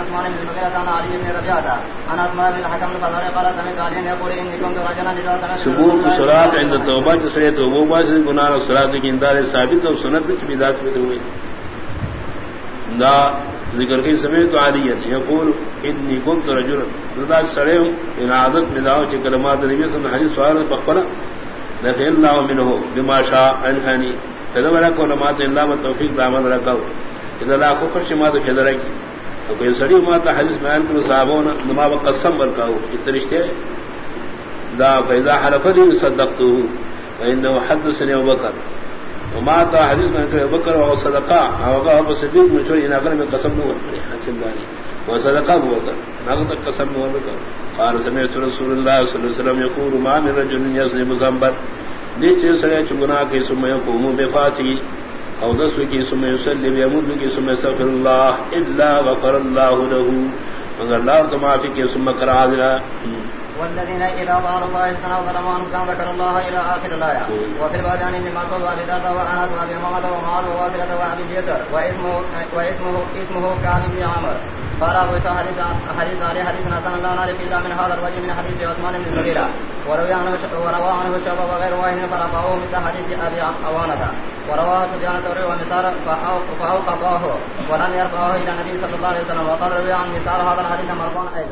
عثمان بن المغيرة عن علي بن ربيعة عن أسماء بن الحكم الفضل قال سمعت علي يقول إني كنت رجلا إذا سمعت ثبوت الصلاة عند التوبة جسرية توبة باسد گناہ الصلاة کی اندار ثابت اور سنت کی بیدات میں ہوئی۔ دا ذکر کی سمیت علی یقول انی کنت رجلا۔ دا سڑے ان عادت میں داو چی کلمات نبی صلی اللہ علیہ وسلم سوال بخبلا نفی اللہ منہو بما شاء انحانی فیدہ برکو لمات اللہ و توفیق دامن رکھو اذا لا خوکر شما دا فیدہ رکی تو کوئی سڑی ماتا حدیث بیان کرو صحابونا نما با قسم برکاو اترشتے دا فیضا حلف لی صدقتو فإنه حدثني أبو بكر. وما تا حدیث میں کہ بکر و صدقہ او ابو صدیق میں چھوڑی نہ میں قسم نہ ورکڑی حاصل دانی و صدقہ ابو بکر نہ تو قسم نہ ورکڑ قال سمعت رسول الله صلی اللہ علیہ وسلم يقول ما من رجل يسلم ذنبا نیچے سڑے چگنا کے، ثم يقوم بفاتی او دس کی ثم يسلم يمد کی ثم استغفر الله الا غفر الله له مگر اللہ تو معافی کے ثم کرا دیا والذين إذا ظهروا فاحشة أو ظلموا أنفسهم ذكروا الله إلى آخر الآية وفي الباب عن ابن مسعود وأبي ذر وأنس وأبي محمد ومعاذ وواصلة وأبي اليسر واسمه واسمه اسمه كعب بن عمر قال أبو عيسى حديث حديث علي حديث حسن لا نعرف إلا من هذا الوجه من حديث عثمان بن المغيرة وروى عنه وروى عن الشعب وغير واحد فرفعوه مثل حديث أبي عوانة ورواه سفيان الثوري ومسار فأوقفاه ولم يرفعه إلى النبي صلى الله عليه وسلم وقد روي عن مسار هذا الحديث مرفوعا أيضا